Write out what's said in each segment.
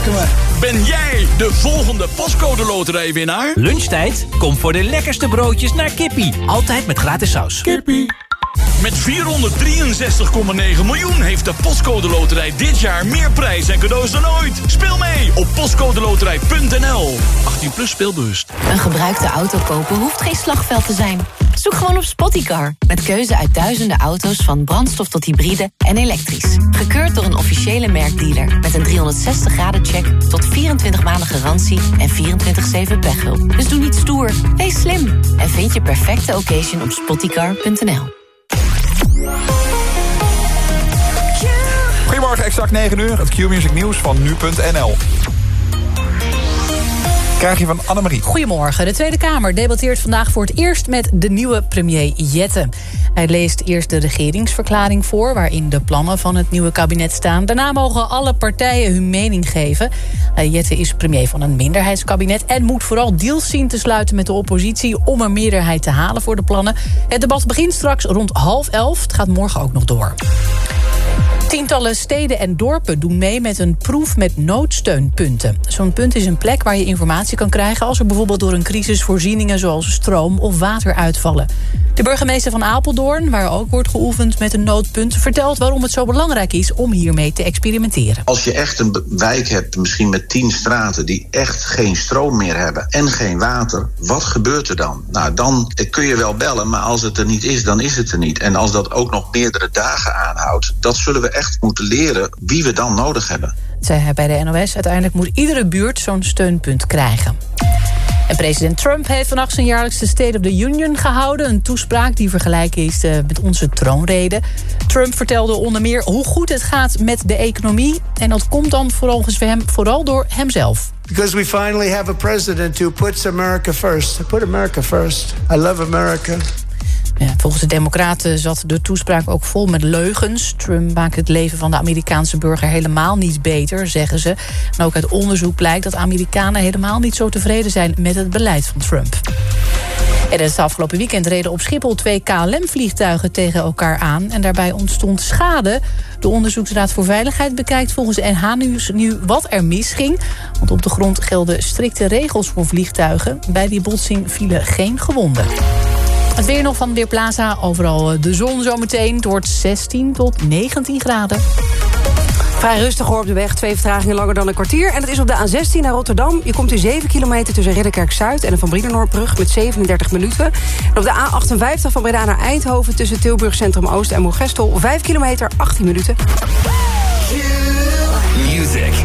me. Ben jij de volgende postcode loterijwinnaar? Lunchtijd? Kom voor de lekkerste broodjes naar Kippie. Altijd met gratis saus. Kippie. Met 463,9 miljoen heeft de Postcode Loterij dit jaar meer prijs en cadeaus dan ooit. Speel mee op postcodeloterij.nl. 18 plus speelbewust. Een gebruikte auto kopen hoeft geen slagveld te zijn. Zoek gewoon op Spottycar. Met keuze uit duizenden auto's van brandstof tot hybride en elektrisch. Gekeurd door een officiële merkdealer. Met een 360 graden check tot 24 maanden garantie en 24-7 pechhulp. Dus doe niet stoer, wees slim. En vind je perfecte occasion op spottycar.nl. Goedemorgen, exact 9 uur. Het Q-music nieuws van nu.nl. Krijg je van Annemarie. Goedemorgen. De Tweede Kamer debatteert vandaag voor het eerst met de nieuwe premier Jette. Hij leest eerst de regeringsverklaring voor... waarin de plannen van het nieuwe kabinet staan. Daarna mogen alle partijen hun mening geven. Uh, Jette is premier van een minderheidskabinet... en moet vooral deals zien te sluiten met de oppositie... om een meerderheid te halen voor de plannen. Het debat begint straks rond half elf. Het gaat morgen ook nog door. Tientallen steden en dorpen doen mee met een proef met noodsteunpunten. Zo'n punt is een plek waar je informatie kan krijgen... als er bijvoorbeeld door een crisis voorzieningen zoals stroom of water uitvallen. De burgemeester van Apeldoorn, waar ook wordt geoefend met een noodpunt... vertelt waarom het zo belangrijk is om hiermee te experimenteren. Als je echt een wijk hebt, misschien met tien straten... die echt geen stroom meer hebben en geen water, wat gebeurt er dan? Nou, dan kun je wel bellen, maar als het er niet is, dan is het er niet. En als dat ook nog meerdere dagen aanhoudt... dat zullen we echt moeten leren wie we dan nodig hebben. Zei hij bij de NOS. Uiteindelijk moet iedere buurt zo'n steunpunt krijgen. En president Trump heeft vannacht zijn jaarlijkse State of the Union gehouden. Een toespraak die vergelijken is eh, met onze troonrede. Trump vertelde onder meer hoe goed het gaat met de economie. En dat komt dan volgens hem vooral door hemzelf. Because we finally have a president who puts America first. Put America first. I love America. Volgens de Democraten zat de toespraak ook vol met leugens. Trump maakt het leven van de Amerikaanse burger helemaal niet beter, zeggen ze. En ook uit onderzoek blijkt dat Amerikanen helemaal niet zo tevreden zijn met het beleid van Trump. En het afgelopen weekend reden op Schiphol twee KLM-vliegtuigen tegen elkaar aan. En daarbij ontstond schade. De Onderzoeksraad voor Veiligheid bekijkt volgens NH Nieuws nu wat er misging. Want op de grond gelden strikte regels voor vliegtuigen. Bij die botsing vielen geen gewonden. Het weer nog van Weerplaza. Overal de zon zometeen. Het wordt 16 tot 19 graden. Vrij rustig hoor op de weg. Twee vertragingen langer dan een kwartier. En dat is op de A16 naar Rotterdam. Je komt in 7 kilometer tussen Ridderkerk-Zuid... en de Van Brienenoordbrug met 37 minuten. En op de A58 van Breda naar Eindhoven... tussen Tilburg Centrum Oost en Moergestel... 5 kilometer, 18 minuten.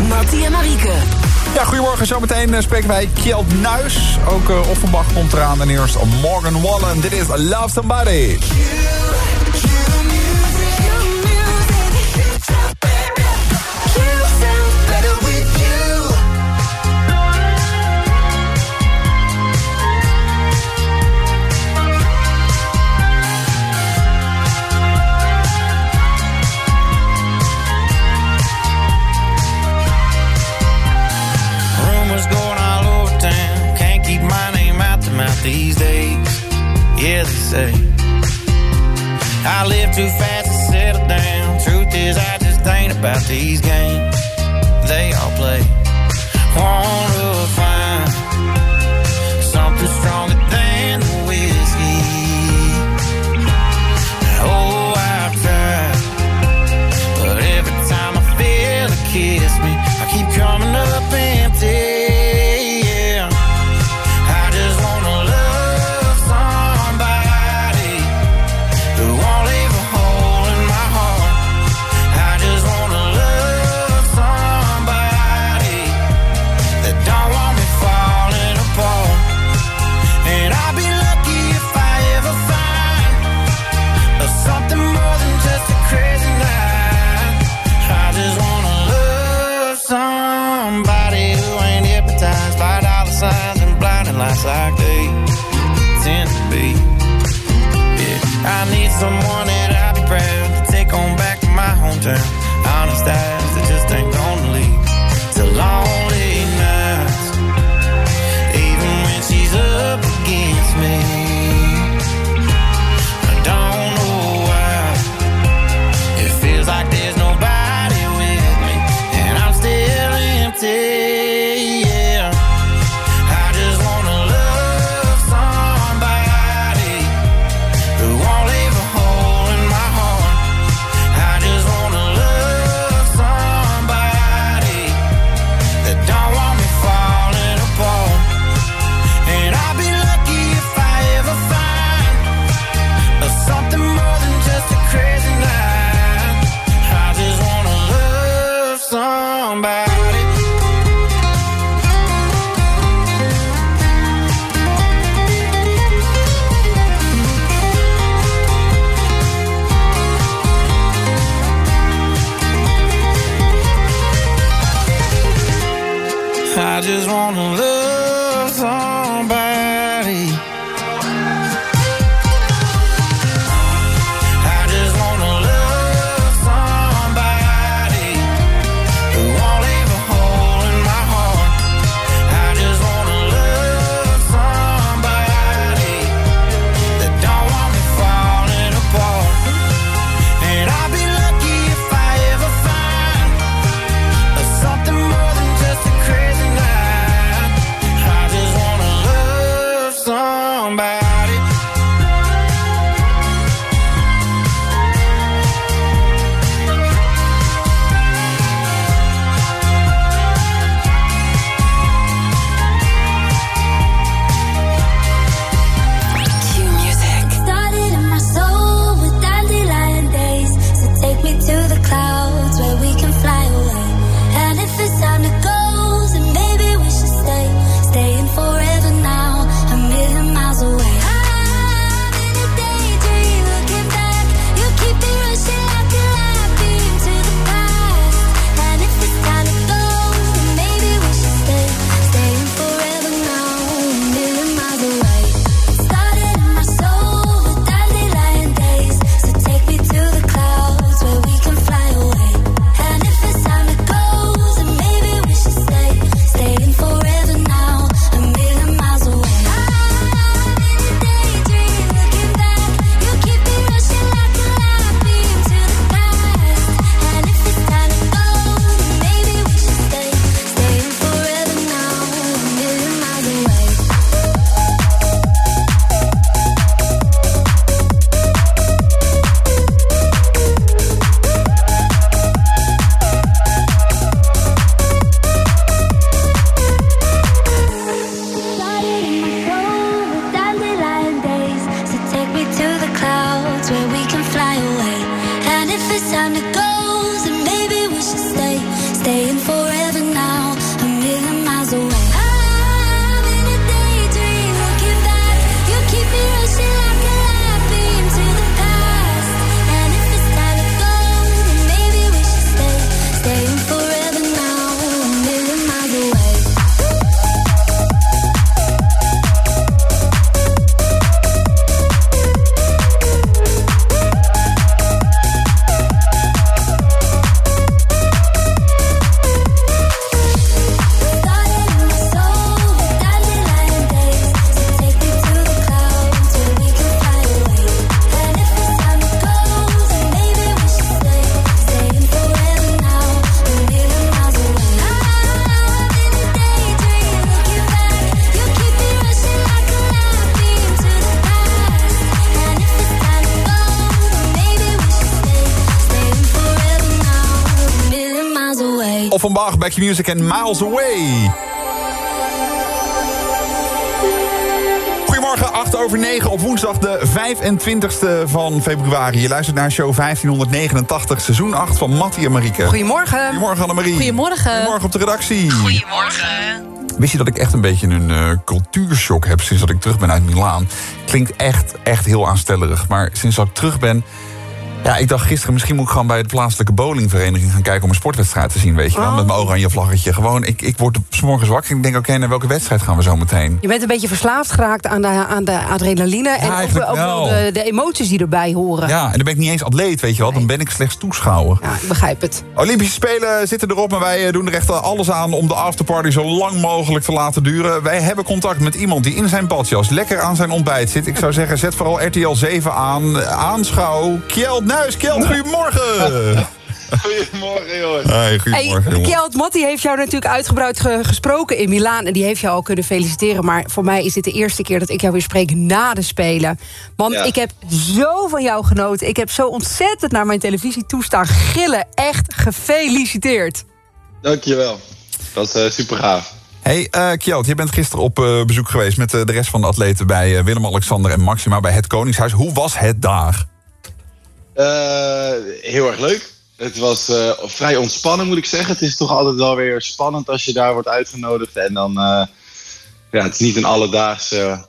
Mattie en Marieke. Ja, goedemorgen. Zometeen uh, spreken wij Kjeld Nuis. Ook uh, Offenbach komt eraan. En eerst Morgan Wallen. Dit is Love Somebody. These days. Yeah, they say I live too fast to settle down. Truth is, I just ain't about these games they all play. Just wanna Your Music en Miles Away. Goedemorgen, 8 over 9 op woensdag de 25e van februari. Je luistert naar show 1589, seizoen 8 van Mattie en Marieke. Goedemorgen. Goedemorgen Annemarie. Goedemorgen. Goedemorgen op de redactie. Goedemorgen. Wist je dat ik echt een beetje een eh, cultuurshock heb sinds dat ik terug ben uit Milaan? Klinkt echt, echt heel aanstellerig. Maar sinds dat ik terug ben... Ja, ik dacht gisteren, misschien moet ik gewoon bij de plaatselijke bowlingvereniging gaan kijken om een sportwedstrijd te zien, weet je wel. Oh. Met mijn oranje vlaggetje. Gewoon, ik, ik word 's morgens wakker en ik denk, oké, naar welke wedstrijd gaan we zo meteen? Je bent een beetje verslaafd geraakt aan de, aan de adrenaline. en ook, wel de, de emoties die erbij horen. Ja, en dan ben ik niet eens atleet, weet je wel. Dan ben ik slechts toeschouwer. Ja, ik begrijp het. Olympische Spelen zitten erop en wij eh, doen er echt alles aan om de afterparty zo lang mogelijk te laten duren. Wij hebben contact met iemand die in zijn badjas lekker aan zijn ontbijt zit. Ik zou zeggen, zet vooral RTL 7 aan. Aanschouw. Kjeld Nuis. Kjeld, goedemorgen. Goedemorgen, jongens. Hey, goedemorgen, Hey. Kjeld Matti heeft jou natuurlijk uitgebreid ge- gesproken in Milaan. En die heeft jou al kunnen feliciteren. Maar voor mij is dit de eerste keer dat ik jou weer spreek na de Spelen. Want Ja. ik heb zo van jou genoten. Ik heb zo ontzettend naar mijn televisie toestaan gillen. Echt gefeliciteerd. Dankjewel. Dat is eh, super gaaf. Hey, eh Kjeld, je bent gisteren op eh, bezoek geweest met de rest van de atleten bij Willem-Alexander en Maxima bij het Koningshuis. Hoe was het daar? Eh, heel erg leuk. Het was eh, vrij ontspannen, moet ik zeggen. Het is toch altijd wel weer spannend als je daar wordt uitgenodigd. En dan, eh, ja, het is niet een alledaags eh,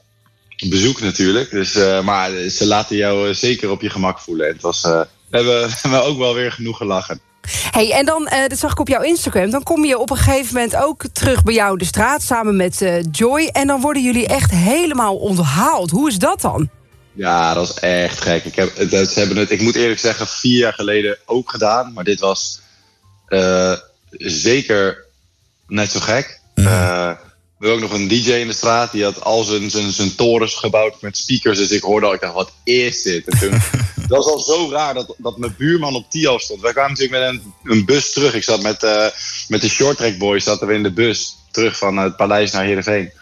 bezoek natuurlijk. Dus, maar ze laten jou zeker op je gemak voelen. En het was, we, hebben, we ook wel weer genoeg gelachen. Hey, en dan, dat zag ik op jouw Instagram... dan kom je op een gegeven moment ook terug bij jou de straat... samen met Joy. En dan worden jullie echt helemaal onthaald. Hoe is dat dan? Ja, dat is echt gek. Ik, heb, ze hebben het, ik moet eerlijk zeggen, vier jaar geleden ook gedaan. Maar dit was eh, zeker net zo gek. Eh, we hadden ook nog een DJ in de straat. Die had al zijn, zijn, zijn torens gebouwd met speakers. Dus ik hoorde al, ik dacht, wat is dit? En toen, dat was al zo raar dat, dat mijn buurman op Tio stond. Wij kwamen natuurlijk met een, een bus terug. Ik zat met, eh, met de Short Track Boys zaten we in de bus terug van het paleis naar Heerenveen.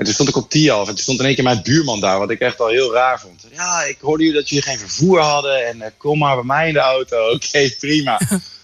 En toen stond ik op Tialf en toen stond in één keer mijn buurman daar, wat ik echt al heel raar vond. Ja, ik hoorde jullie dat jullie geen vervoer hadden en eh, kom maar bij mij in de auto. Oké, prima.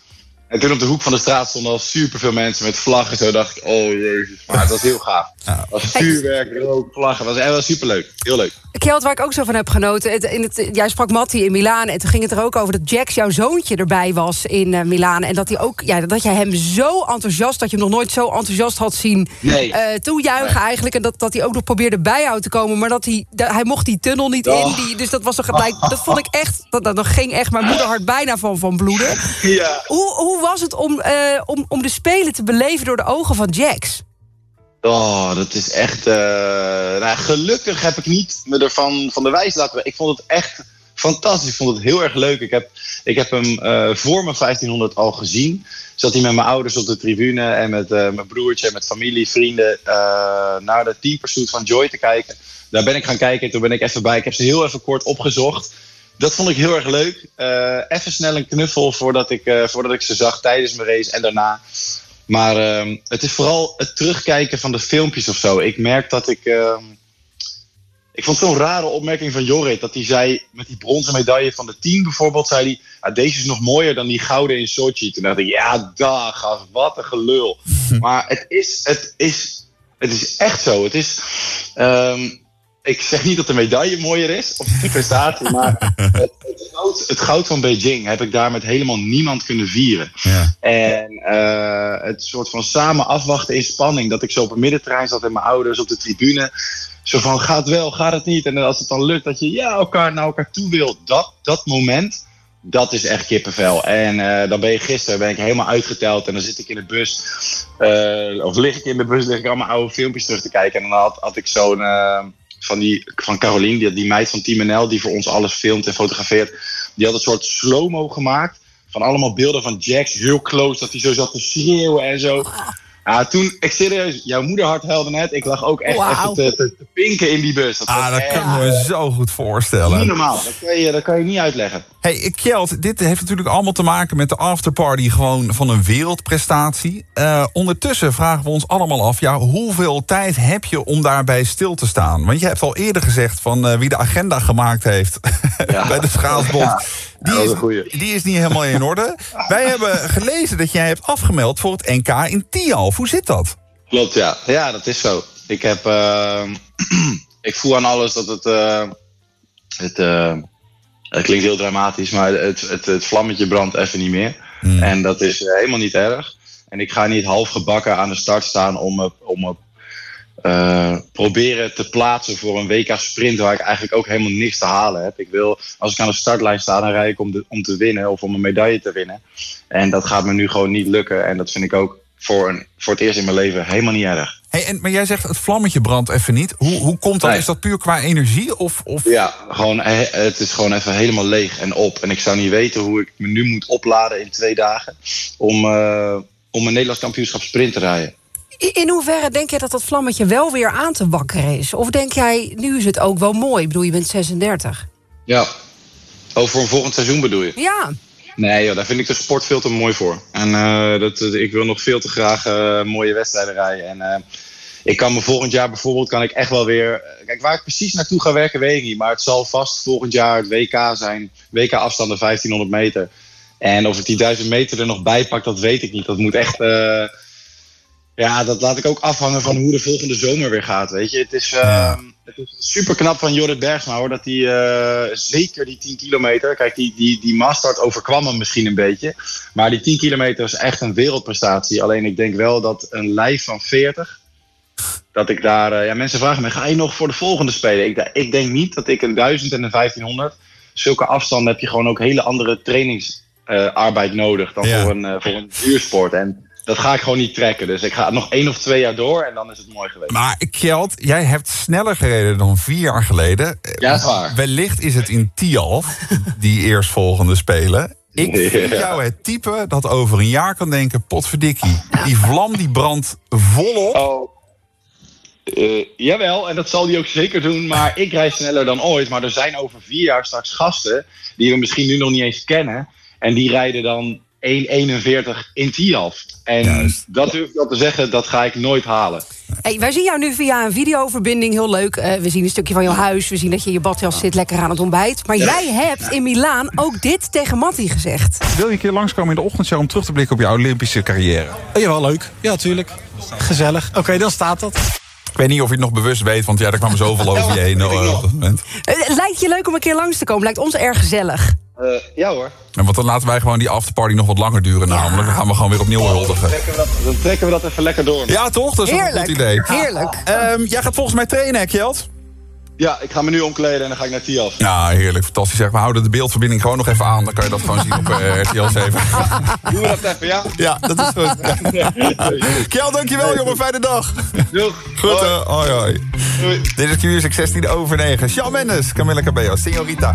en toen op de hoek van de straat stonden al superveel mensen met vlaggen. Zo dacht ik, oh jezus, maar het was heel gaaf. Het was vuurwerk, rook, vlaggen. Het was echt wel superleuk. Heel leuk. Kjeld, waar ik ook zo van heb genoten. Het, in het, jij sprak Matti in Milaan. En toen ging het er ook over dat Jax, jouw zoontje, erbij was in eh, Milaan. En dat, hij ook, ja, dat jij hem zo enthousiast, dat je hem nog nooit zo enthousiast had zien Nee. eh, toejuichen eigenlijk. En dat, dat hij ook nog probeerde bijhoud te komen. Maar dat hij, dat, hij mocht die tunnel niet Oh. in. Die, dus dat was toch gelijk. Dat vond ik echt. Dat, dat, dat ging echt mijn moederhart bijna van, van bloeden. Ja. Hoe, hoe was het om, eh, om, om de Spelen te beleven door de ogen van Jax? Oh, dat is echt. eh, nou, gelukkig heb ik niet me ervan van de wijs laten. Ik vond het echt fantastisch. Ik vond het heel erg leuk. Ik heb, ik heb hem eh, voor mijn 1500 al gezien. Zat hij met mijn ouders op de tribune en met mijn broertje en met familie, vrienden naar de teampursuit van Joy te kijken. Daar ben ik gaan kijken en toen ben ik even bij. Ik heb ze heel even kort opgezocht. Dat vond ik heel erg leuk. Eh, even snel een knuffel voordat ik, eh, voordat ik ze zag tijdens mijn race en daarna. Maar ehm, het is vooral het terugkijken van de filmpjes of zo. Ik merk dat ik. ehm, ik vond zo'n rare opmerking van Jorrit. Dat hij zei met die bronzen medaille van de team bijvoorbeeld. Zei hij: "Ah, Deze is nog mooier dan die gouden in Sochi. Toen dacht ik: Ja, dag, gast, wat een gelul. maar het is, het, is, het is echt zo. Het is. ehm, ik zeg niet dat de medaille mooier is of de prestatie, maar het, het, goud, het goud van Beijing heb ik daar met helemaal niemand kunnen vieren. En eh, het soort van samen afwachten in spanning. Dat ik zo op het middenterrein zat en mijn ouders op de tribune. Zo van, gaat wel, gaat het niet? En als het dan lukt dat je ja, elkaar naar elkaar toe wil. Dat, dat moment, dat is echt kippenvel. En eh, dan ben je gisteren ben ik helemaal uitgeteld. En dan zit ik in de bus. eh, of lig ik in de bus, lig ik allemaal oude filmpjes terug te kijken. En dan had, had ik zo'n... van, die, van Caroline, die, die meid van Team NL, die voor ons alles filmt en fotografeert. Die had een soort slow-mo gemaakt. Van allemaal beelden van Jax, heel close, dat hij zo zat te schreeuwen en zo. Ja, toen, ik serieus, jouw moederhart huilde net. Ik lag ook echt te, te, te pinken in die bus. Dat, Ah, was dat echt, kan ik me zo goed voorstellen. Niet normaal, dat kan, je, dat kan je niet uitleggen. Hey, Kjeld, dit heeft natuurlijk allemaal te maken met de afterparty gewoon van een wereldprestatie. Eh, ondertussen vragen we ons allemaal af, ja, hoeveel tijd heb je om daarbij stil te staan? Want je hebt al eerder gezegd van eh, wie de agenda gemaakt heeft bij de schaatsbond. Ja, Die, is die is niet helemaal in orde. Wij hebben gelezen dat jij hebt afgemeld voor het NK in Tialf. Hoe zit dat? Klopt, ja. Ja, dat is zo. Ik heb... ehm, ik voel aan alles dat het... eh, het, eh, het klinkt heel dramatisch, maar het, het, het vlammetje brandt even niet meer. En dat is eh, helemaal niet erg. En ik ga niet half gebakken aan de start staan om om eh, proberen te plaatsen voor een WK sprint waar ik eigenlijk ook helemaal niks te halen heb. Ik wil, als ik aan de startlijn sta, dan rij ik om, de, om te winnen of om een medaille te winnen. En dat gaat me nu gewoon niet lukken. En dat vind ik ook voor, een, voor het eerst in mijn leven helemaal niet erg. Hey, en, maar jij zegt het vlammetje brandt even niet. Hoe, hoe komt dat? Nee. Is dat puur qua energie? Of, of... Ja, gewoon, eh, het is gewoon even helemaal leeg en op. En ik zou niet weten hoe ik me nu moet opladen in twee dagen om, eh, om een Nederlands kampioenschap sprint te rijden. In- hoeverre denk jij dat dat vlammetje wel weer aan te wakkeren is? Of denk jij, nu is het ook wel mooi? Ik bedoel, je bent 36. Ja. Oh, voor een volgend seizoen bedoel je? Ja, Nee, joh, daar vind ik de sport veel te mooi voor. En eh, dat, ik wil nog veel te graag eh, mooie wedstrijden rijden. En eh, ik kan me volgend jaar bijvoorbeeld kan ik echt wel weer. Kijk, waar ik precies naartoe ga werken, weet ik niet. Maar het zal vast volgend jaar het WK zijn. WK afstanden 1500 meter. En of ik die 1000 meter er nog bij pak, dat weet ik niet. Dat moet echt. Ja, dat laat ik ook afhangen van hoe de volgende zomer weer gaat. Weet je, het is, eh, het is super knap van Jorrit Bergsma hoor. Dat hij eh, zeker die 10 kilometer. Kijk, die, die, die maastart overkwam hem misschien een beetje. Maar die 10 kilometer is echt een wereldprestatie. Alleen ik denk wel dat een lijf van 40. Dat ik daar. eh, ja, mensen vragen me: ga je nog voor de volgende spelen? Ik, ik denk niet dat ik een 1000 en een 1500. Zulke afstanden heb je gewoon ook hele andere trainings. eh, arbeid nodig dan Ja. voor, een, voor een duursport. En dat ga ik gewoon niet trekken. Dus ik ga nog één of twee jaar door en dan is het mooi geweest. Maar Kjeld, jij hebt sneller gereden dan vier jaar geleden. Ja, is waar. Wellicht is het in Tialf, die eerstvolgende spelen. Ik vind Ja. jou het type dat over een jaar kan denken... potverdikkie, die vlam die brandt volop. Oh. Eh, jawel, en dat zal hij ook zeker doen. Maar ik rijd sneller dan ooit. Maar er zijn over vier jaar straks gasten die we misschien nu nog niet eens kennen. En die rijden dan 1,41 in Tialf. En dat durf ik wel te zeggen, dat ga ik nooit halen. Hey, wij zien jou nu via een videoverbinding, heel leuk. Eh, we zien een stukje van jouw huis, we zien dat je in je badjas zit lekker aan het ontbijt. Maar jij hebt in Milaan ook dit tegen Matti gezegd. Wil je een keer langskomen in de ochtendshow om terug te blikken op jouw Olympische carrière? Oh, jawel, leuk. Ja, tuurlijk. Gezellig. Oké, dan staat dat. Ik weet niet of je het nog bewust weet, want ja, er kwam zoveel over je heen. op dat moment. Eh, lijkt je leuk om een keer langs te komen? Lijkt ons erg gezellig. Eh, ja hoor. En want dan laten wij gewoon die afterparty nog wat langer duren namelijk. Dan gaan we gewoon weer opnieuw huldigen. Dan trekken we dat even lekker door. Ja, toch? Dat is wel een Heerlijk. goed idee. Heerlijk. Ehm, jij gaat volgens mij trainen, hè, Kjeld? Ja, ik ga me nu omkleden en dan ga ik naar Tialf. Ja, heerlijk. Fantastisch. Zeg, we houden de beeldverbinding gewoon nog even aan. Dan kan je dat gewoon zien op eh, RTL 7. Doen we dat even, ja? Ja, dat is goed. Kjeld, dankjewel, jongen. Fijne dag. Doeg. Goed, Hoi. hè? Hoi, hoi. Doei. Dit is Q-Music 16 over 9. Shawn Mendes, Camilla Cabello, Señorita.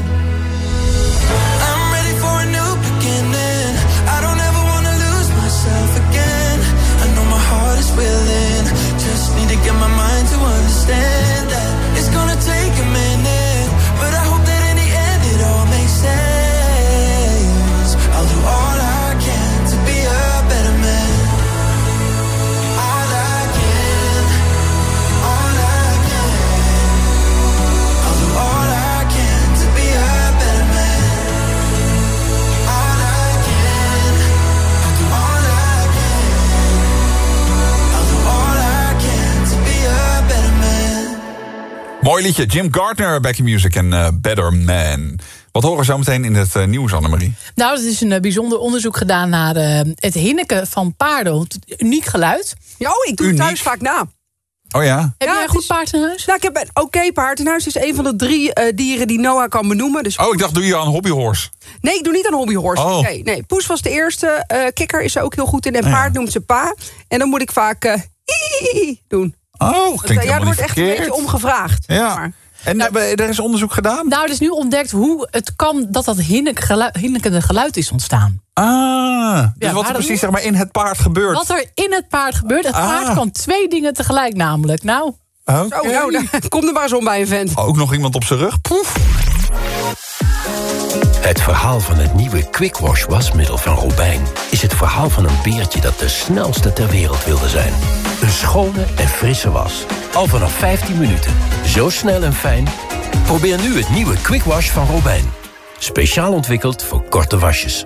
Understand Mooi liedje. Jim Gardner, Back in Music en eh, Better Man. Wat horen we zo meteen in het eh, nieuws, Annemarie? Nou, er is een eh, bijzonder onderzoek gedaan naar het hinniken van paarden. Het uniek geluid. Ja, oh, ik doe het thuis vaak na. Oh ja? Heb jij een goed paard in huis? Nou, ik heb een oké paard in huis. Het is een van de drie dieren die Noah kan benoemen. Dus Oh, ik dacht, doe je aan hobbyhorse? Nee, ik doe niet aan hobbyhorse. Oh. Nee, nee. Poes was de eerste. eh, kikker is er ook heel goed in. En Ah, ja. paard noemt ze pa. En dan moet ik vaak eh, doen. Oh, klinkt ja, er wordt echt een beetje om gevraagd. Ja. En eh, er is onderzoek gedaan? Nou, er is nu ontdekt hoe het kan dat dat hinnikende geluid is ontstaan. Ah, dus Ja, wat er precies zeg maar, in het paard gebeurt. Wat er in het paard gebeurt. Het Ah. paard kan twee dingen tegelijk namelijk. Nou. Zo, nou, daar- kom er maar om bij een vent. Ook nog iemand op zijn rug? Poef. Het verhaal van het nieuwe Quick Wash wasmiddel van Robijn... is het verhaal van een beertje dat de snelste ter wereld wilde zijn. Een schone en frisse was. Al vanaf 15 minuten. Zo snel en fijn. Probeer nu het nieuwe Quick Wash van Robijn. Speciaal ontwikkeld voor korte wasjes.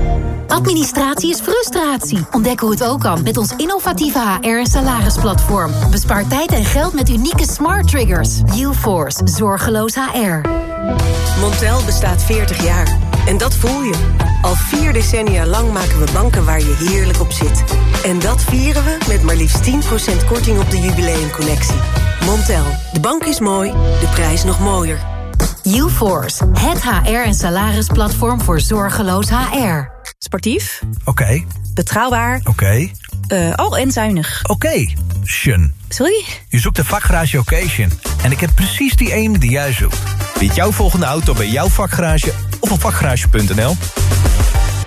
Administratie is frustratie. Ontdek hoe het ook kan met ons innovatieve HR- en salarisplatform. Bespaar tijd en geld met unieke smart triggers. UForce, zorgeloos HR. Montel bestaat 40 jaar. En dat voel je. Al vier decennia lang maken we banken waar je heerlijk op zit. En dat vieren we met maar liefst 10% korting op de jubileumcollectie. Montel, de bank is mooi, de prijs nog mooier. UForce, het HR- en salarisplatform voor zorgeloos HR. Sportief, Oké, betrouwbaar, oké, eh, oh en zuinig. oké. Shun. Sorry? Je zoekt een vakgarage occasion. En ik heb precies die ene die jij zoekt. Vind jouw volgende auto bij jouw vakgarage of op vakgarage.nl.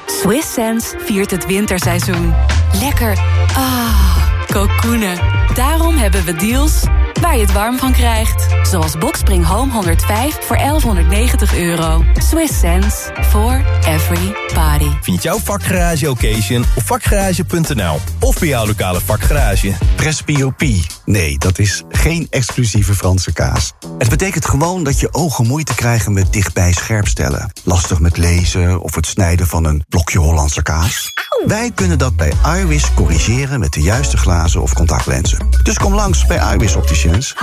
Swiss Sense viert het winterseizoen. Lekker. Ah, kokoenen. Daarom hebben we deals waar je het warm van krijgt. Zoals Boxspring Home 105 voor 1190 euro. Swiss Sense for every body. Vind jouw vakgarage occasion op vakgarage.nl. Of bij jouw lokale vakgarage. Presbyopie. Nee, dat is geen exclusieve Franse kaas. Het betekent gewoon dat je ogen moeite krijgen met dichtbij scherpstellen. Lastig met lezen of het snijden van een blokje Hollandse kaas. Wij kunnen dat bij iWis corrigeren met de juiste glazen of contactlenzen. Dus kom langs bij iWis Opticians.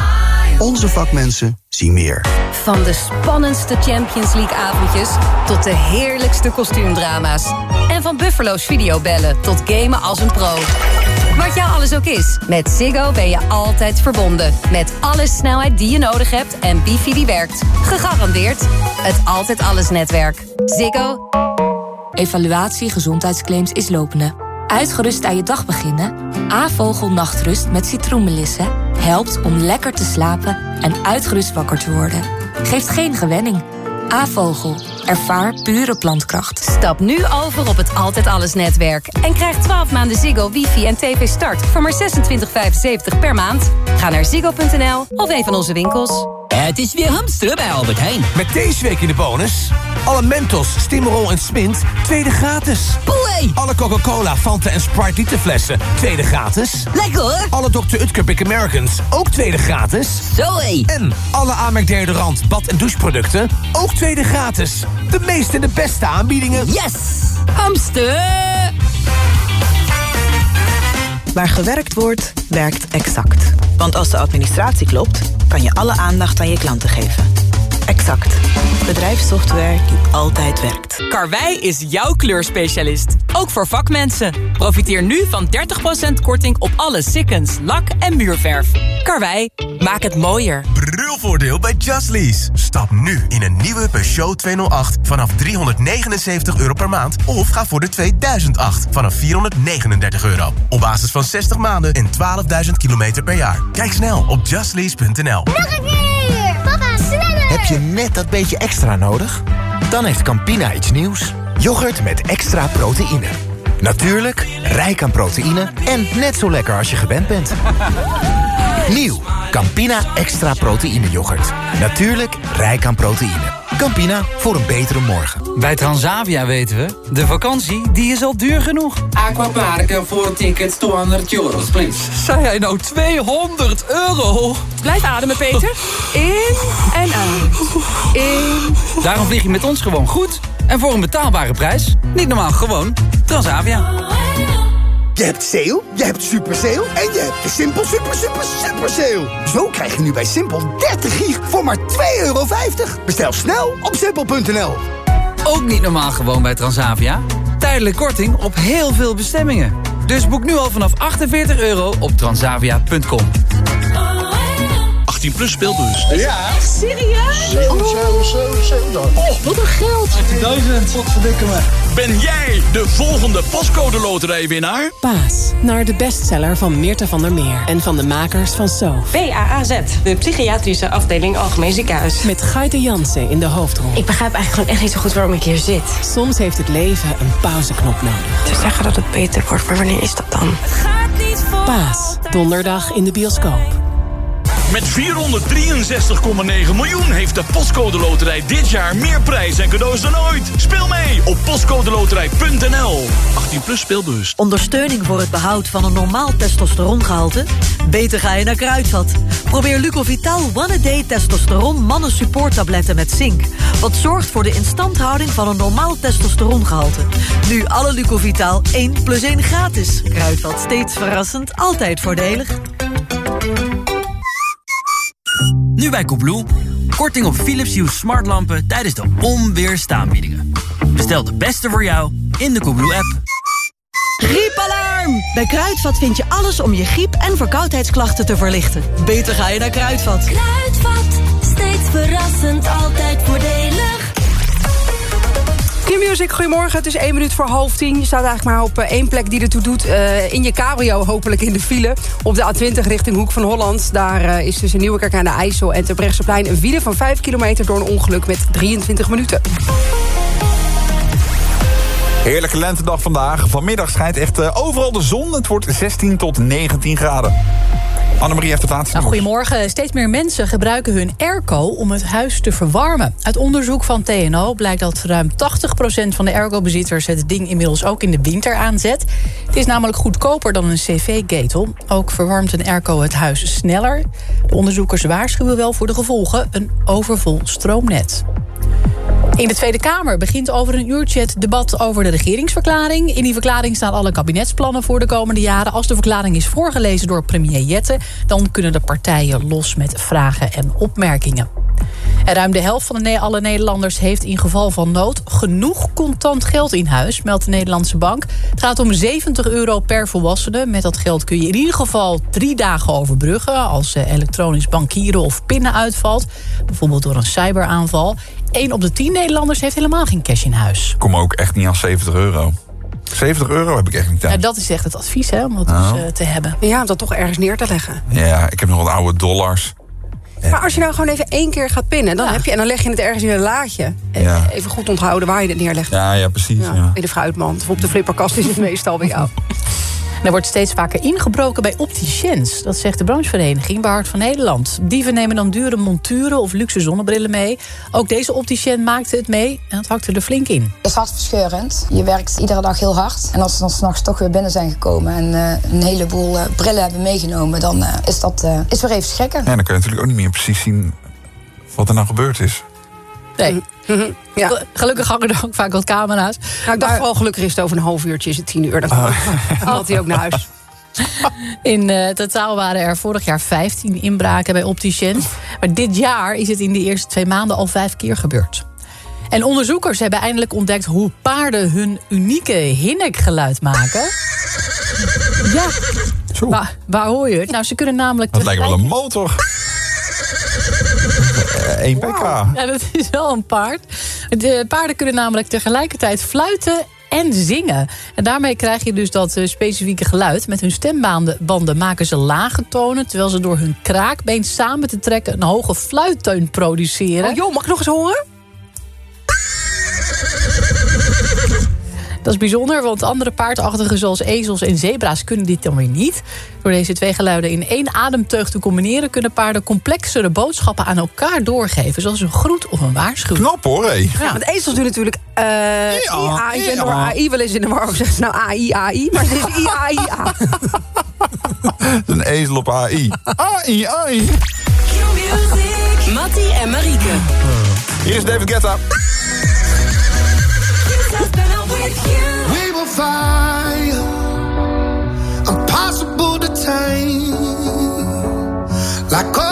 Onze vakmensen zien meer. Van de spannendste Champions League avondjes tot de heerlijkste kostuumdrama's. En van Buffalo's videobellen tot gamen als een pro. Wat jou alles ook is, met Ziggo ben je altijd verbonden. Met alle snelheid die je nodig hebt en wifi die werkt. Gegarandeerd het Altijd Alles netwerk. Ziggo. Evaluatie gezondheidsclaims is lopende. Uitgerust aan je dag beginnen? A-vogel nachtrust met citroenmelissen helpt om lekker te slapen en uitgerust wakker te worden. Geeft geen gewenning. A-vogel. Ervaar pure plantkracht. Stap nu over op het Altijd Alles netwerk. En krijg 12 maanden Ziggo, wifi en tv start voor maar 26,75 per maand. Ga naar ziggo.nl of een van onze winkels. Het is weer hamsteren bij Albert Heijn. Met deze week in de bonus... alle Mentos, Stimmerol en Smint, tweede gratis. Boei! Alle Coca-Cola, Fanta en Sprite literflessen, tweede gratis. Lekker hoor! Alle Dr. Utker Pick Americans, ook tweede gratis. Zoé! En alle Amerk deodorant, bad- en doucheproducten, ook tweede gratis. De meeste en de beste aanbiedingen. Yes! Hamster! Waar gewerkt wordt, werkt Exact. Want als de administratie klopt, kan je alle aandacht aan je klanten geven. Exact. Bedrijfssoftware die altijd werkt. Karwei is jouw kleurspecialist. Ook voor vakmensen. Profiteer nu van 30% korting op alle sikkens, lak en muurverf. Karwei, maak het mooier. Brulvoordeel bij Just Lease. Stap nu in een nieuwe Peugeot 208 vanaf 379 euro per maand... of ga voor de 2008 vanaf 439 euro. Op basis van 60 maanden en 12.000 kilometer per jaar. Kijk snel op justlease.nl. Nog een keer! Heb je net dat beetje extra nodig? Dan heeft Campina iets nieuws. Yoghurt met extra proteïne. Natuurlijk, rijk aan proteïne en net zo lekker als je gewend bent. Nieuw, Campina extra proteïne yoghurt. Natuurlijk, rijk aan proteïne. Campina, voor een betere morgen. Bij Transavia weten we, de vakantie die is al duur genoeg. Aquaparken voor tickets 200 euros, please. Zei hij nou 200 euro? Blijf ademen, Peter. In en uit. In. Daarom vlieg je met ons gewoon goed. En voor een betaalbare prijs. Niet normaal, gewoon Transavia. Je hebt sale, je hebt super sale en je hebt de Simpel super super super sale. Zo krijg je nu bij Simpel 30 gig voor maar 2,50 euro. Bestel snel op simpel.nl. Ook niet normaal gewoon bij Transavia. Tijdelijk korting op heel veel bestemmingen. Dus boek nu al vanaf 48 euro op transavia.com. 18 plus speelbus. Ja. Echt serieus? 7, 7, 7, 7. Oh, wat een geld. 18.000, wat verdikken me. Ben jij de volgende pascode loterijwinnaar? Paas, naar de bestseller van Meerte van der Meer en van de makers van So. PAAZ, de psychiatrische afdeling Algemeen Ziekenhuis. Met Gaite Jansen in de hoofdrol. Ik begrijp eigenlijk gewoon echt niet zo goed waarom ik hier zit. Soms heeft het leven een pauzeknop nodig. Ze zeggen dat het beter wordt, maar wanneer is dat dan? Paas, donderdag in de bioscoop. Met 463,9 miljoen heeft de Postcode Loterij dit jaar meer prijs en cadeaus dan ooit. Speel mee op postcodeloterij.nl. 18 plus speelbus. Ondersteuning voor het behoud van een normaal testosterongehalte? Beter ga je naar Kruidvat. Probeer Lucovital One A Day Testosteron Mannen Support Tabletten met zink. Wat zorgt voor de instandhouding van een normaal testosterongehalte. Nu alle Lucovital 1 plus 1 gratis. Kruidvat steeds verrassend, altijd voordelig. Nu bij Koebloe. Korting op Philips Hue smartlampen tijdens de onweerstaanbiedingen. Bestel de beste voor jou in de Koebloe-app. Griepalarm! Bij Kruidvat vind je alles om je griep- en verkoudheidsklachten te verlichten. Beter ga je naar Kruidvat. Kruidvat, steeds verrassend, altijd voordelig. Q-Music, goedemorgen. Het is één minuut voor half tien. Je staat eigenlijk maar op eh, één plek die ertoe doet. eh, in je cabrio, hopelijk in de file. Op de A20 richting Hoek van Holland. Daar eh, is tussen Nieuwekerk aan de IJssel en Terbrechtseplein... een file van 5 kilometer door een ongeluk met 23 minuten. Heerlijke lentedag vandaag. Vanmiddag schijnt echt overal de zon. Het wordt 16 tot 19 graden. Annemarie heeft het laatste Nou, goedemorgen. Steeds meer mensen gebruiken hun airco om het huis te verwarmen. Uit onderzoek van TNO blijkt dat ruim 80% van de airco-bezitters... het ding inmiddels ook in de winter aanzet. Het is namelijk goedkoper dan een cv-ketel. Ook verwarmt een airco het huis sneller. De onderzoekers waarschuwen wel voor de gevolgen. Een overvol stroomnet. In de Tweede Kamer begint over een uurtje het debat over de regeringsverklaring. In die verklaring staan alle kabinetsplannen voor de komende jaren. Als de verklaring is voorgelezen door premier Jette... dan kunnen de partijen los met vragen en opmerkingen. En ruim de helft van alle Nederlanders heeft in geval van nood genoeg contant geld in huis, meldt de Nederlandse bank. Het gaat om 70 euro per volwassene. Met dat geld kun je in ieder geval drie dagen overbruggen als eh, elektronisch bankieren of pinnen uitvalt. Bijvoorbeeld door een cyberaanval. 1 op de 10 Nederlanders heeft helemaal geen cash in huis. Ik kom ook echt niet aan 70 euro. 70 euro heb ik echt niet Ja, thuis. dat is echt het advies hè, om dat Oh. dus, eh, te hebben. Ja, om dat toch ergens neer te leggen. Ja, ik heb nog wat oude dollars. Maar als je nou gewoon even één keer gaat pinnen... Dan heb je, en dan leg je het ergens in een laadje. Eh, Ja. Even goed onthouden waar je het neerlegt. Ja, ja precies. Ja, Ja. In de fruitmand of op de flipperkast is het meestal bij jou. Er wordt steeds vaker ingebroken bij opticiens. Dat zegt de branchevereniging bij Hart van Nederland. Dieven nemen dan dure monturen of luxe zonnebrillen mee. Ook deze opticien maakte het mee en het hakte er flink in. Het is hartverscheurend. Je werkt iedere dag heel hard. En als ze dan s'nachts toch weer binnen zijn gekomen... en eh, een heleboel eh, brillen hebben meegenomen... dan eh, is dat eh, is weer even schrikken. Ja, dan kun je natuurlijk ook niet meer precies zien wat er nou gebeurd is. Nee. Ja. Gelukkig hangen er ook vaak wat camera's. Nou, ik dacht vooral gelukkig is het over een half uurtje, is het tien uur. Dan haalt hij ook naar huis. In eh, totaal waren er vorig jaar 15 inbraken bij opticiens. Maar dit jaar is het in de eerste twee maanden al vijf keer gebeurd. En onderzoekers hebben eindelijk ontdekt hoe paarden hun unieke hinnekgeluid maken. Ja, waar, waar hoor je het? Nou, ze kunnen namelijk... Dat lijkt wel een motor. 1 pk. Ja, dat is wel een paard. De paarden kunnen namelijk tegelijkertijd fluiten en zingen. En daarmee krijg je dus dat eh, specifieke geluid. Met hun stembanden banden maken ze lage tonen... terwijl ze door hun kraakbeen samen te trekken... een hoge fluitteun produceren. Oh joh, mag ik nog eens horen? Dat is bijzonder, want andere paardachtigen zoals ezels en zebra's kunnen dit dan weer niet. Door deze twee geluiden in één ademteug te combineren... kunnen paarden complexere boodschappen aan elkaar doorgeven. Zoals een groet of een waarschuwing. Knap hoor, hé. Ja, want ezels doen natuurlijk uh, IA. Ik ben door AI wel eens in de war of zeggen ze nou AI, AI. Maar het is IAIA. Een ezel op AI. AI, AI. Mattie en Marieke. Hier is David Guetta. like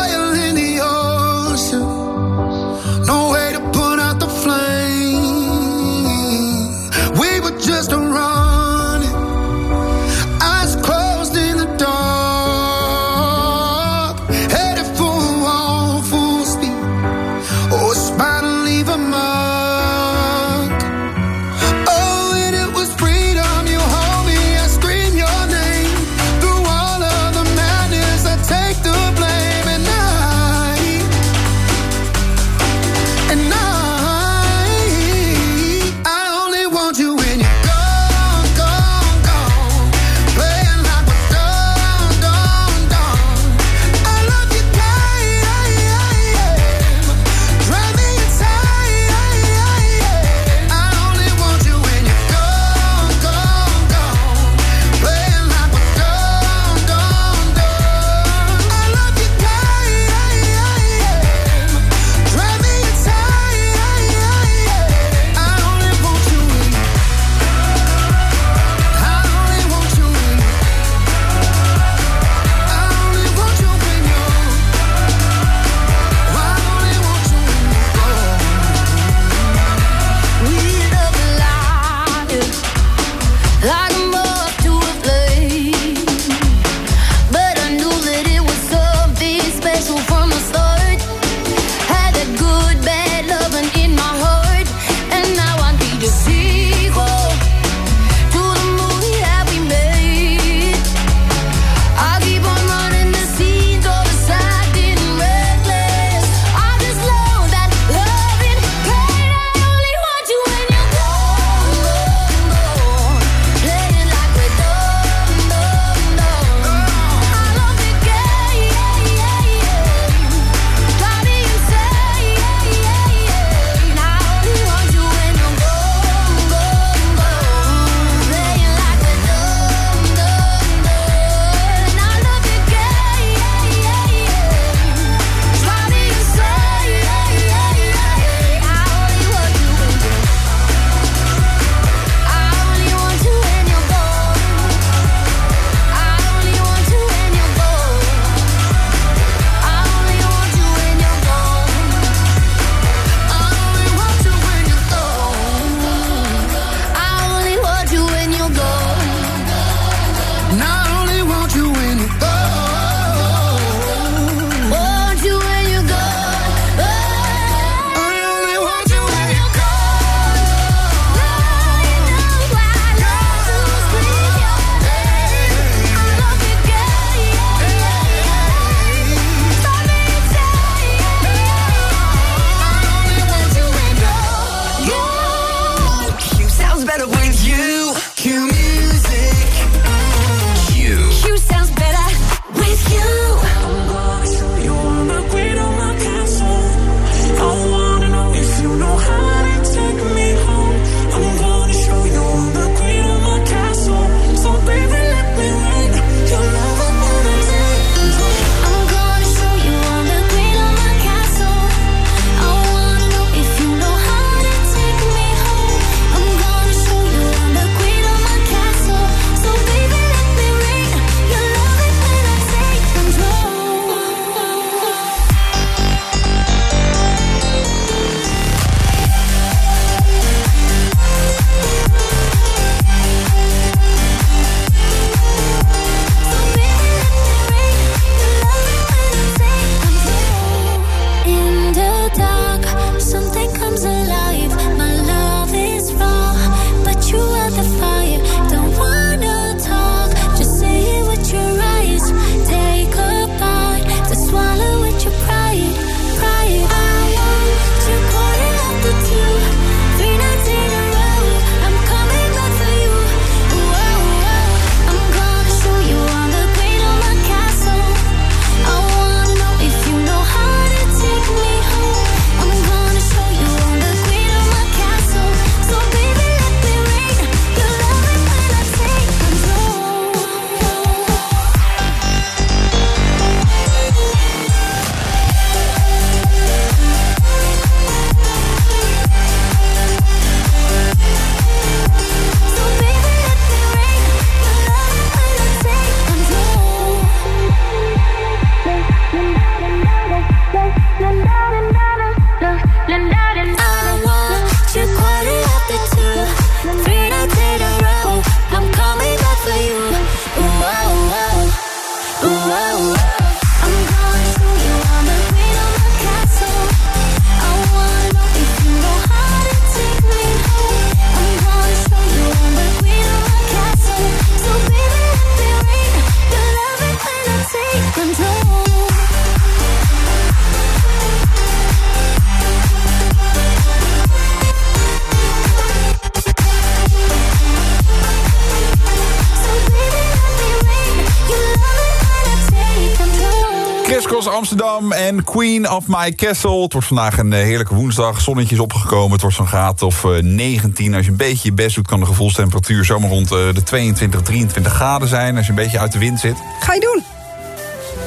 Queen of My Castle. Het wordt vandaag een eh, heerlijke woensdag. Zonnetje is opgekomen. Het wordt zo'n graad of eh, 19. Als je een beetje je best doet, kan de gevoelstemperatuur zomaar rond eh, de 22, 23 graden zijn. Als je een beetje uit de wind zit. Ga je doen?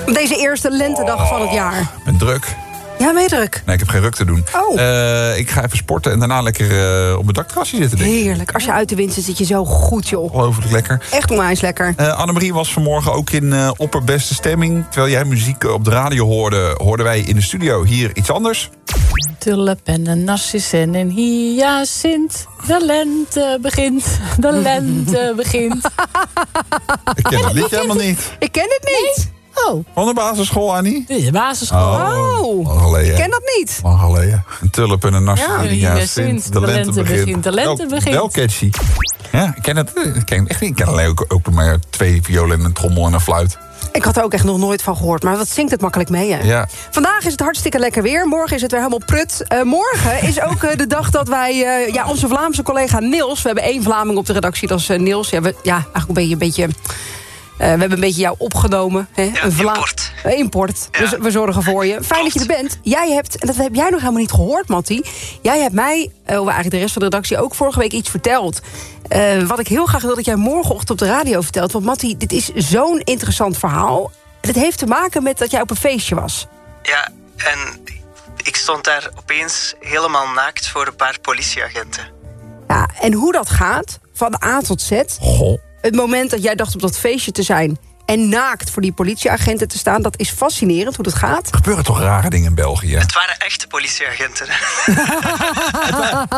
Op Deze eerste lentedag van het jaar. Ik ben druk. Ja, ben je druk? Nee, ik heb geen ruk te doen. Oh. Eh, ik ga even sporten en daarna lekker eh, op mijn dakterrasje zitten. Denk ik. Heerlijk. Als je uit de wind zit, zit je zo goed, joh. Ongelooflijk lekker. Echt onwijs lekker. Eh Annemarie was vanmorgen ook in eh, opperbeste stemming. Terwijl jij muziek op de radio hoorde, hoorden wij in de studio hier iets anders. Tulp en een narcis en een hyacint. De lente begint, de lente begint. Ik ken het liedje helemaal niet. Ik ken het niet. Oh. Van de basisschool, Annie? De basisschool. Oh. Lang geleden. Ik ken dat niet. Lang geleden. Een tulp en een narcis. Ja, hyacint. De lente begint, de lente wel, begint. Wel catchy. Ja, ik ken het. Ik ken, echt, niet. ik ken alleen ook, ook maar twee violen en een trommel en een fluit. Ik had er ook echt nog nooit van gehoord, maar wat zingt het makkelijk mee, hè? Ja. Vandaag is het hartstikke lekker weer. Morgen is het weer helemaal prut. Eh, morgen is ook eh, de dag dat wij... eh, ja, onze Vlaamse collega Niels... We hebben één Vlaming op de redactie, dat is eh, Niels. Ja, we, ja, eigenlijk een beetje... Een beetje eh, we hebben een beetje jou opgenomen. Hè? een Vla- import. import. Dus we zorgen voor je. Fijn dat je er bent. Jij hebt, en dat heb jij nog helemaal niet gehoord, Matti. Jij hebt mij, eh, of eigenlijk de rest van de redactie... ook vorige week iets verteld. Eh, wat ik heel graag wil dat jij morgenochtend op de radio vertelt. Want Matti, dit is zo'n interessant verhaal. Het heeft te maken met dat jij op een feestje was. Ja, en ik stond daar opeens helemaal naakt voor een paar politieagenten. Ja, en hoe dat gaat, van A tot Z. Het moment dat jij dacht op dat feestje te zijn... en naakt voor die politieagenten te staan... dat is fascinerend hoe dat gaat. Er gebeuren toch rare dingen in België? Het waren echte politieagenten.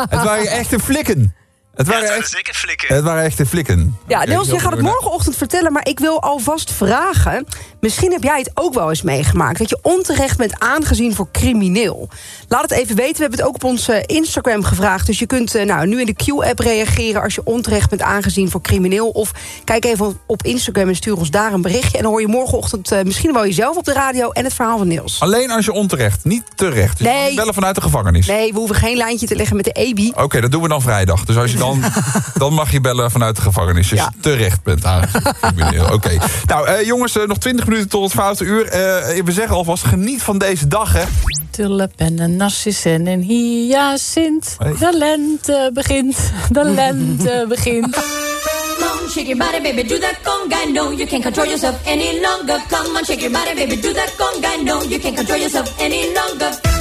Het waren echte flikken. Het waren, echt, zeker flikken. het waren echte flikken. Ja, Niels, je heel gaat het morgenochtend vertellen... maar ik wil alvast vragen... misschien heb jij het ook wel eens meegemaakt... dat je onterecht bent aangezien voor crimineel. Laat het even weten. We hebben het ook op ons eh, Instagram gevraagd. Dus je kunt eh, nou, nu in de Q-app reageren... als je onterecht bent aangezien voor crimineel. Of kijk even op Instagram en stuur ons daar een berichtje. En dan hoor je morgenochtend eh, misschien wel jezelf op de radio... en het verhaal van Niels. Alleen als je onterecht, niet terecht. Dus Nee. bellen vanuit de gevangenis. Nee, we hoeven geen lijntje te leggen met de EBI. Oké, dat doen we dan vrijdag. Dus als je dan, dan mag je bellen vanuit de gevangenis. Als je terecht bent aangezien. Oké. Nou, eh, jongens, nog 20 minuten tot het foute uur. Eh, we zeggen alvast, geniet van deze dag, hè. Tulp en een narcis en een hyacint. De lente begint, de lente begint. Come on, shake your body, baby, do that conga. No, you can't control yourself any longer. Come on, shake your body, baby, do that conga. No, you can't control yourself any longer.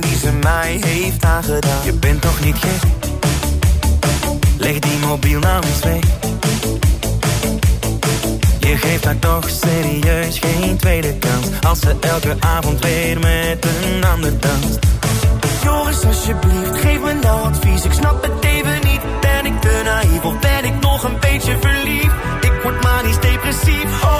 die ze mij heeft aangedaan. Je bent toch niet gek? Leg die mobiel nou eens weg. Je geeft haar toch serieus geen tweede kans. Als ze elke avond weer met een ander danst. Joris, alsjeblieft, geef me nou advies. Ik snap het even niet. Ben ik te naïef of ben ik nog een beetje verliefd? Ik word maar niet depressief. Oh.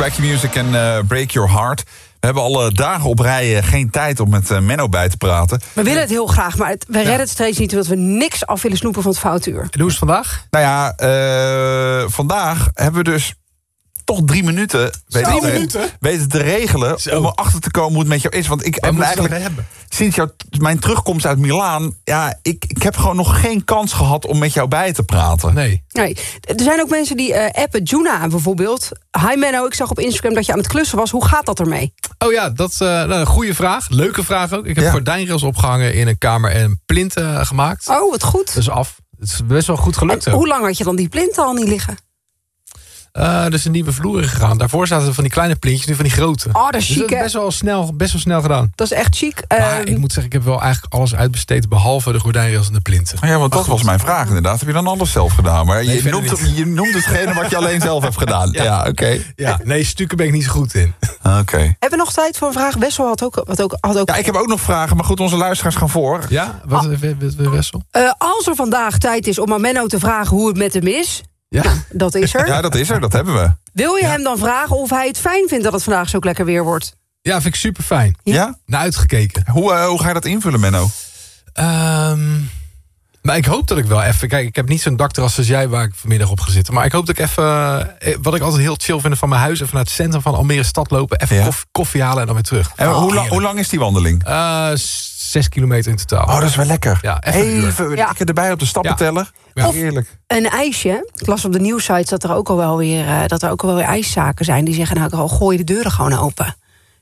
Back to Music en eh, Break Your Heart. We hebben alle dagen op rij eh, geen tijd om met eh, Menno bij te praten. We willen het heel graag, maar het, we redden het steeds niet... omdat we niks af willen snoepen van het foutuur. En hoe is het vandaag? Nou ja, eh, vandaag hebben we dus toch drie minuten, weten, Drie te- minuten? weten te regelen... om erachter te komen hoe het met jou is. Want ik heb eigenlijk, sinds jouw, mijn terugkomst uit Milaan... ja, ik, ik heb gewoon nog geen kans gehad om met jou bij te praten. Nee. Nee, er zijn ook mensen die eh, appen. Juna bijvoorbeeld. Hi Menno, ik zag op Instagram dat je aan het klussen was. Hoe gaat dat ermee? Oh ja, dat is eh, nou, een goede vraag. Leuke vraag ook. Ik heb gordijnrails opgehangen in een kamer en plinten eh, gemaakt. Oh, wat goed. Is af. Het is best wel goed gelukt. Hoe lang had je dan die plinten al niet liggen? Er is een nieuwe vloer in gegaan. Daarvoor zaten van die kleine plintjes, nu van die grote. Oh, dat is Dus chic, best wel, snel, best wel snel gedaan. Dat is echt chic. Maar Ehm, ik moet zeggen, ik heb wel eigenlijk alles uitbesteed... behalve de gordijnrails en de plinten. Ja, want dat was mijn vraag inderdaad. Heb je dan alles zelf gedaan? Maar Nee, je, noemt, niet. je noemt hetgene wat je alleen zelf hebt gedaan. Ja, oké. Ja, nee, stukken ben ik niet zo goed in. Oké. Hebben we nog tijd voor een vraag? Wessel had ook... Had ook, had ook Ja, ik heb ook nog vragen, maar goed, onze luisteraars gaan voor. Ja, wat Ah. Wessel? Eh, als er vandaag tijd is om aan Menno te vragen hoe het met hem is... Ja. Dat is er. Ja, dat is er, dat hebben we. Wil je hem dan vragen of hij het fijn vindt dat het vandaag zo lekker weer wordt? Ja, vind ik super fijn. Ja? Naar uitgekeken. Hoe, eh, hoe ga je dat invullen, Menno? Ehm maar ik hoop dat ik wel even... Kijk, ik heb niet zo'n dakterras als jij waar ik vanmiddag op ga zitten. Maar ik hoop dat ik even... eh, Wat ik altijd heel chill vind van mijn huis... even naar het centrum van Almere stad lopen. Even koffie, koffie halen en dan weer terug. En Oh, hoe, lang, hoe lang is die wandeling? Eh, zes kilometer in totaal. Oh, dat is wel lekker. Ja, even. Even Ja. erbij op de stappenteller. Ja. Heerlijk. Een ijsje. Ik las op de nieuwsites dat er ook al wel weer, eh, dat er ook al wel weer ijszaken zijn... die zeggen, nou, ik gooi de deuren gewoon open.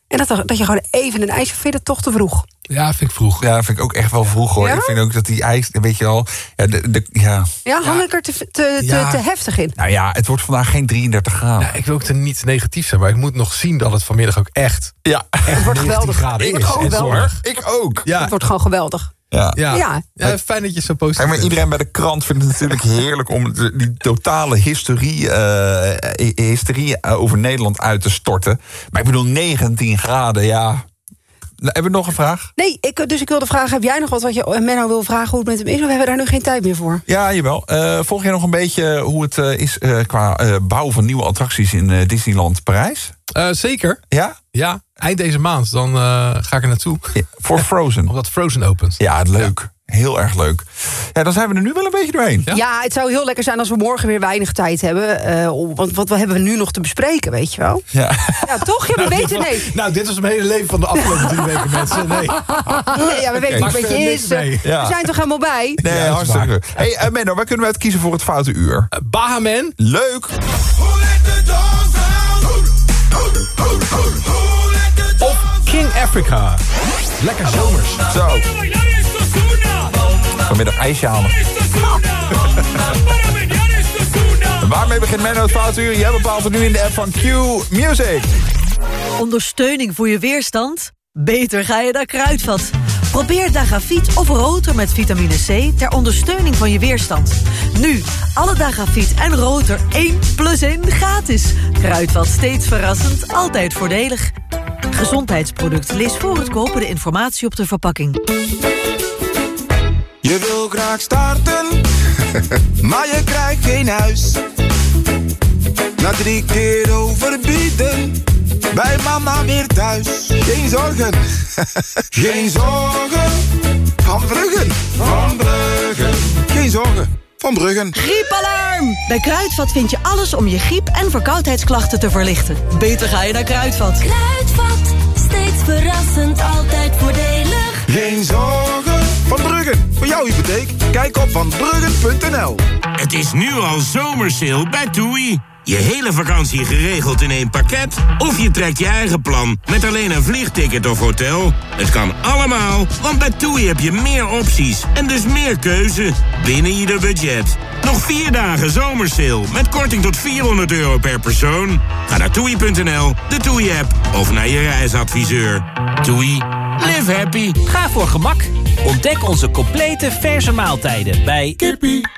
En dat, er- dat je gewoon even een ijsje... Vind je dat toch te vroeg? Ja, vind ik vroeg. Ja, vind ik ook echt wel vroeg hoor. Ja? Ik vind ook dat die ijs, weet je al... Ja, de, de, ja. Ja, hang ik er te, te, te, Ja. te heftig in? Nou ja, het wordt vandaag geen 33 graden. Ja, ik wil ook te niet negatief zijn, maar ik moet nog zien dat het vanmiddag ook echt, Ja, echt Het wordt 19 geweldig. graden Het is. wordt gewoon En geweldig. zorg. ik ook. Ja, Het wordt gewoon geweldig. Ja. ja. Ja. Ja, fijn dat je zo positief maar iedereen bij de krant vindt het natuurlijk heerlijk om die totale hysterie, eh, hysterie eh, over Nederland uit te storten. Maar ik bedoel, 19 graden, ja. Nou, Hebben we nog een vraag? Nee, ik, dus ik wilde vragen, heb jij nog wat wat je eh, Menno wil vragen hoe het met hem is? Of hebben we daar nu geen tijd meer voor? Ja, jawel. Eh volg je nog een beetje hoe het eh, is eh, qua eh, bouwen van nieuwe attracties in eh, Disneyland Parijs? Eh, zeker. Ja? Ja, eind deze maand. Dan eh, ga ik er naartoe. Voor Frozen. Omdat Frozen opent. Ja, leuk. Heel erg leuk. Ja, dan zijn we er nu wel een beetje doorheen. Ja, het zou heel lekker zijn als we morgen weer weinig tijd hebben. eh, want wat hebben we nu nog te bespreken, weet je wel? Ja. Ja, toch? Ja, we Nou, weten, nee. Nou, dit was mijn hele leven van de afgelopen drie weken, mensen. Nee. Nee, ja, we weten beetje er niks is. Ja. We zijn toch helemaal bij? Nee, Ja, hartstikke leuk. Hey, eh, Menno, waar kunnen we uit kiezen voor het foute uur? Uh, Bahaman. Leuk. Of King Africa. Lekker zomers. Zo. Vanmiddag ijsje halen. Waarmee begint Menno het foute uur? Jij bepaalt het nu in de app van Q Music. Ondersteuning voor je weerstand? Beter ga je naar Kruidvat. Probeer Dagafiet of Rotor met vitamine C ter ondersteuning van je weerstand. Nu, alle Dagafiet en Rotor 1 plus 1 gratis. Kruidvat steeds verrassend, altijd voordelig. Gezondheidsproduct, lees voor het kopen de informatie op de verpakking. Je wil graag starten, maar je krijgt geen huis. Na drie keer overbieden, bij mama weer thuis. Geen zorgen, geen zorgen. Van Bruggen, van Bruggen. Geen zorgen, van Bruggen. Griepalarm! Bij Kruidvat vind je alles om je griep- en verkoudheidsklachten te verlichten. Beter ga je naar Kruidvat. Kruidvat, steeds verrassend, altijd voordelig. Geen zorgen, Bruggen, voor jouw hypotheek. Kijk op vanbruggen.nl. Het is nu al zomersale bij TUI. Je hele vakantie geregeld in één pakket? Of je trekt je eigen plan met alleen een vliegticket of hotel? Het kan allemaal, want bij TUI heb je meer opties en dus meer keuze binnen ieder budget. Nog vier dagen zomersale met korting tot 400 euro per persoon. Ga naar toei.nl, de TUI-app of naar je reisadviseur. TUI, live happy. Ga voor gemak. Ontdek onze complete verse maaltijden bij Kippie.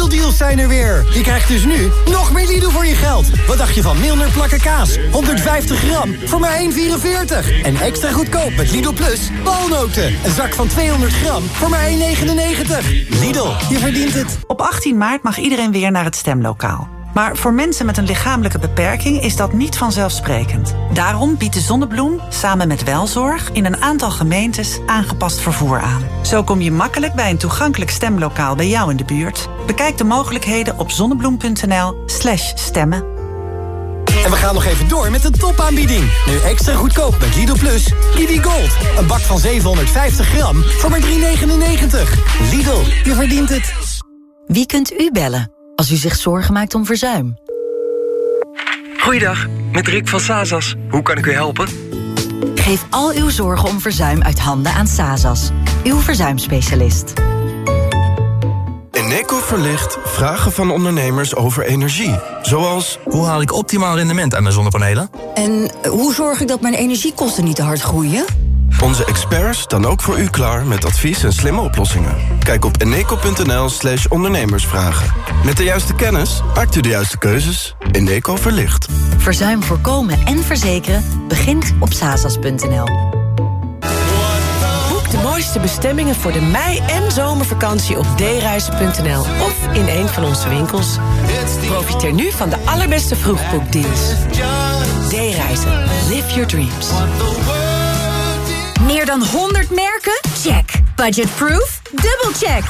Lidl-deals zijn er weer. Je krijgt dus nu nog meer Lidl voor je geld. Wat dacht je van Milner plakken kaas? 150 gram voor maar 1,44. En extra goedkoop met Lidl Plus walnoten. Een zak van 200 gram voor maar 1,99. Lidl, je verdient het. Op 18 maart mag iedereen weer naar het stemlokaal. Maar voor mensen met een lichamelijke beperking is dat niet vanzelfsprekend. Daarom biedt de Zonnebloem samen met Welzorg in een aantal gemeentes aangepast vervoer aan. Zo kom je makkelijk bij een toegankelijk stemlokaal bij jou in de buurt. Bekijk de mogelijkheden op zonnebloem.nl/slash stemmen. En we gaan nog even door met de topaanbieding. Nu extra goedkoop met Lidl Plus. Lidl Gold. Een bak van 750 gram voor maar 3,99. Lidl, je verdient het. Wie kunt u bellen als u zich zorgen maakt om verzuim? Goeiedag, met Rick van Sazas. Hoe kan ik u helpen? Geef al uw zorgen om verzuim uit handen aan Sazas, uw verzuimspecialist. Eneco verlicht vragen van ondernemers over energie. Zoals... Hoe haal ik optimaal rendement aan mijn zonnepanelen? En hoe zorg ik dat mijn energiekosten niet te hard groeien? Onze experts staan ook voor u klaar met advies en slimme oplossingen. Kijk op eneco.nl slash ondernemersvragen. Met de juiste kennis maakt u de juiste keuzes. Eneco verlicht. Verzuim voorkomen en verzekeren begint op sazas.nl. Boek de mooiste bestemmingen voor de mei- en zomervakantie op dereizen.nl of in een van onze winkels. Profiteer nu van de allerbeste vroegboekdeals. D-reizen. Live your dreams. Meer dan 100 merken? Check. Budgetproof? Dubbelcheck.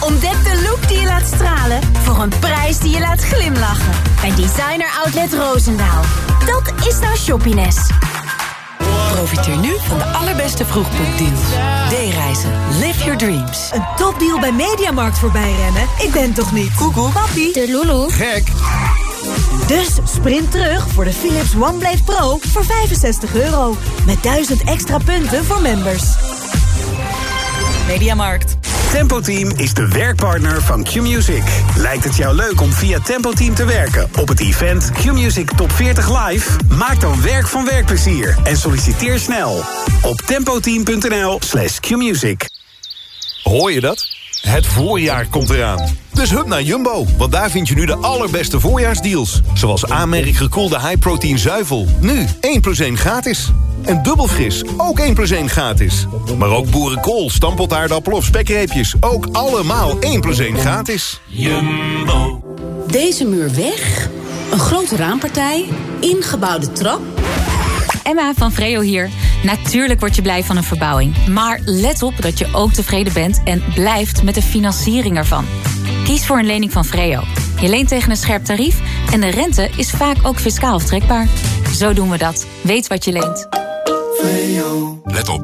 Ontdek de look die je laat stralen voor een prijs die je laat glimlachen. Bij Designer Outlet Roosendaal. Dat is nou shoppiness. Profiteer nu van de allerbeste vroegboekdeals. D-reizen. Live your dreams. Een topdeal bij Mediamarkt voorbij rennen? Ik ben toch niet? Koekoek. Papi. De Lulu. Gek. Dus sprint terug voor de Philips OneBlade Pro voor 65 euro. Met 1000 extra punten voor members. Mediamarkt. Tempo Team is de werkpartner van Q-Music. Lijkt het jou leuk om via Tempo Team te werken op het event Q-Music Top 40 Live? Maak dan werk van werkplezier en solliciteer snel op tempoteam.nl slash qmusic. Hoor je dat? Het voorjaar komt eraan. Dus hup naar Jumbo, want daar vind je nu de allerbeste voorjaarsdeals. Zoals aanmerk gekoelde high-protein zuivel. Nu 1 plus 1 gratis. En dubbel fris, ook 1 plus 1 gratis. Maar ook boerenkool, stampotaardappel of spekreepjes. Ook allemaal 1 plus 1 gratis. Jumbo. Deze muur weg, een grote raampartij, ingebouwde trap... Emma van Vreo hier. Natuurlijk word je blij van een verbouwing. Maar let op dat je ook tevreden bent en blijft met de financiering ervan. Kies voor een lening van Vreo. Je leent tegen een scherp tarief en de rente is vaak ook fiscaal aftrekbaar. Zo doen we dat. Weet wat je leent. Let op.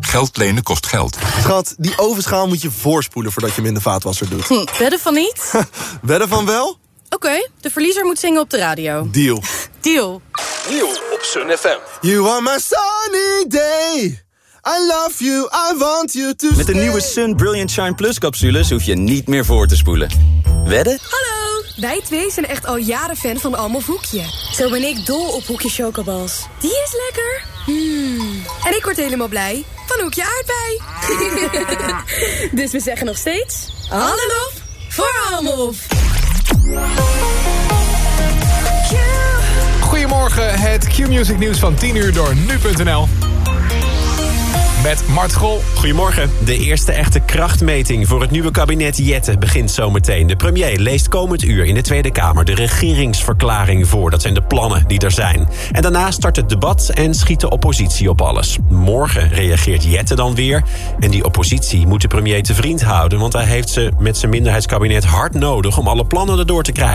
Geld lenen kost geld. Schat, die ovenschaal moet je voorspoelen voordat je hem in de vaatwasser doet. Hm, wedden van niet? Wedden van wel? Oké, de verliezer moet zingen op de radio. Deal. Deal. Deal op Sun FM. You are my sunny day. I love you, I want you to Met de nieuwe Sun Brilliant Shine Plus capsules hoef je niet meer voor te spoelen. Wedden? Hallo! Wij twee zijn echt al jaren fan van Almof Hoekje. Zo ben ik dol op Hoekje Chocobals. Die is lekker. Hmm. En ik word helemaal blij van Hoekje Aardbei. dus we zeggen nog steeds... Alle lof voor Almof. Goedemorgen, het Q-Music nieuws van 10 uur door nu.nl. met Mart Grol. Goedemorgen. De eerste echte krachtmeting voor het nieuwe kabinet Jette begint zometeen. De premier leest komend uur in de Tweede Kamer de regeringsverklaring voor. Dat zijn de plannen die er zijn. En daarna start het debat en schiet de oppositie op alles. Morgen reageert Jette dan weer. En die oppositie moet de premier te vriend houden... want hij heeft ze met zijn minderheidskabinet hard nodig om alle plannen erdoor te krijgen.